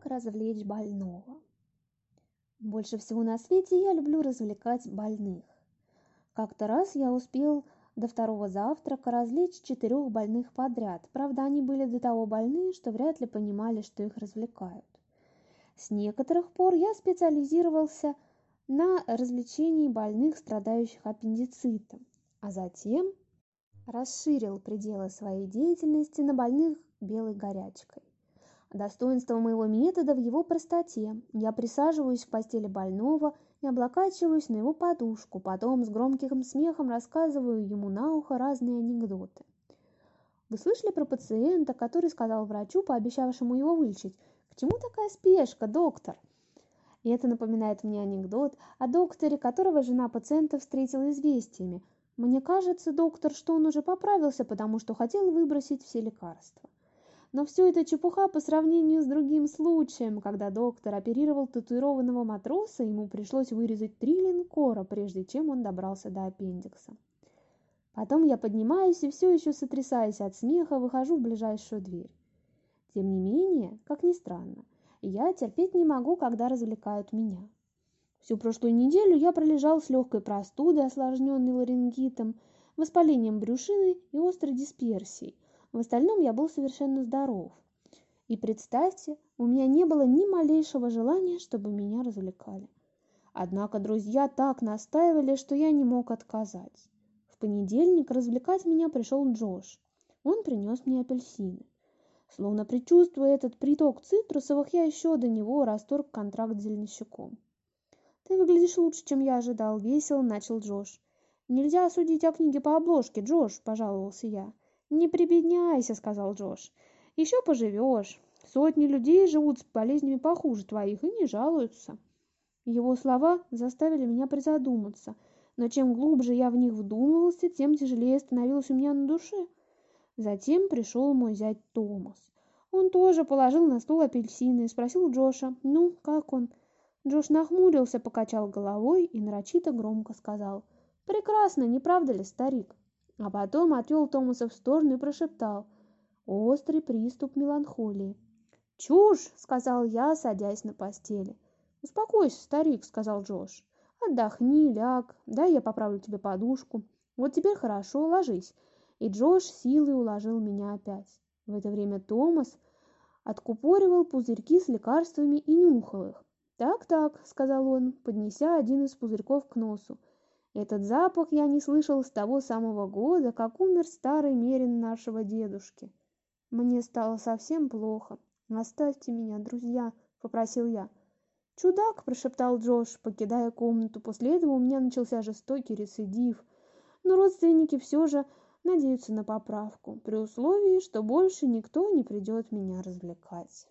как развлечь больного. Больше всего на свете я люблю развлекать больных. Как-то раз я успел до второго завтрака развлечь четырех больных подряд. Правда, они были до того больны, что вряд ли понимали, что их развлекают. С некоторых пор я специализировался на развлечении больных, страдающих аппендицитом, а затем расширил пределы своей деятельности на больных белой горячкой. Достоинство моего метода в его простоте. Я присаживаюсь в постели больного и облокачиваюсь на его подушку, потом с громким смехом рассказываю ему на ухо разные анекдоты. Вы слышали про пациента, который сказал врачу, пообещавшему его вылечить, «К чему такая спешка, доктор?» И это напоминает мне анекдот о докторе, которого жена пациента встретила известиями. «Мне кажется, доктор, что он уже поправился, потому что хотел выбросить все лекарства». Но все это чепуха по сравнению с другим случаем, когда доктор оперировал татуированного матроса, ему пришлось вырезать три линкора, прежде чем он добрался до аппендикса. Потом я поднимаюсь и все еще сотрясаясь от смеха, выхожу в ближайшую дверь. Тем не менее, как ни странно, я терпеть не могу, когда развлекают меня. Всю прошлую неделю я пролежал с легкой простудой, осложненной ларингитом, воспалением брюшины и острой дисперсией – в остальном я был совершенно здоров. И представьте, у меня не было ни малейшего желания, чтобы меня развлекали. Однако друзья так настаивали, что я не мог отказать. В понедельник развлекать меня пришел Джош. Он принес мне апельсины. Словно предчувствуя этот приток цитрусовых, я еще до него расторг контракт с зеленщиком. «Ты выглядишь лучше, чем я ожидал», — весело начал Джош. «Нельзя судить о книге по обложке, Джош», — пожаловался я. «Не прибедняйся», — сказал Джош. «Еще поживешь. Сотни людей живут с болезнями похуже твоих и не жалуются». Его слова заставили меня призадуматься, но чем глубже я в них вдумывался, тем тяжелее становилось у меня на душе. Затем пришел мой зять Томас. Он тоже положил на стол апельсины и спросил Джоша, «Ну, как он?» Джош нахмурился, покачал головой и нарочито громко сказал, «Прекрасно, не правда ли, старик?» а потом отвел Томаса в сторону и прошептал. Острый приступ меланхолии. «Чушь!» — сказал я, садясь на постели. «Успокойся, старик», — сказал Джош. «Отдохни, ляг, дай я поправлю тебе подушку. Вот теперь хорошо, ложись». И Джош силой уложил меня опять. В это время Томас откупоривал пузырьки с лекарствами и нюхал их. «Так-так», — сказал он, поднеся один из пузырьков к носу. Этот запах я не слышал с того самого года, как умер старый мерин нашего дедушки. Мне стало совсем плохо. «Оставьте меня, друзья», — попросил я. «Чудак», — прошептал Джош, покидая комнату. После этого у меня начался жестокий рецидив. Но родственники все же надеются на поправку, при условии, что больше никто не придет меня развлекать.